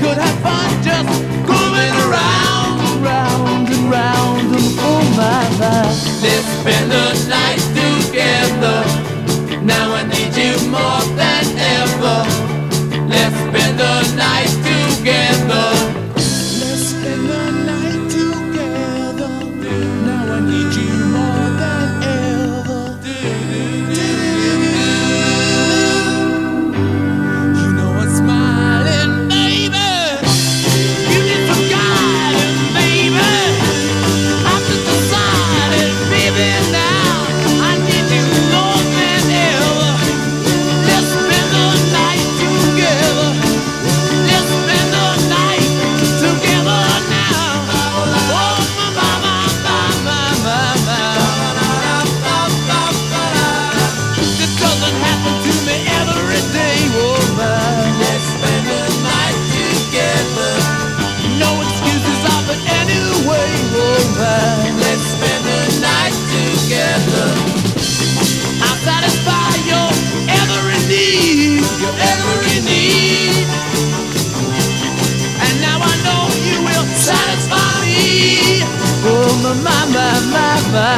could have fun just going around, round and round and all my life. Let's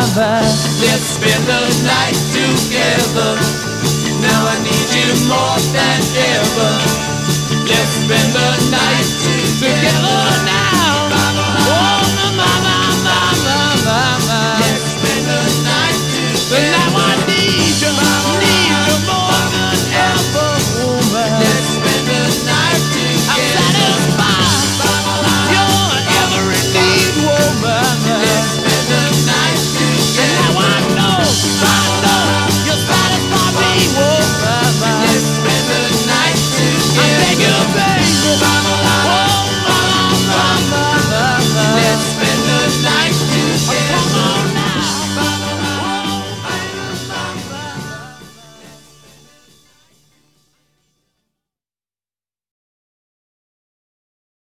number. Let's spend the night together. Now I need you more than ever. Let's spend the night together.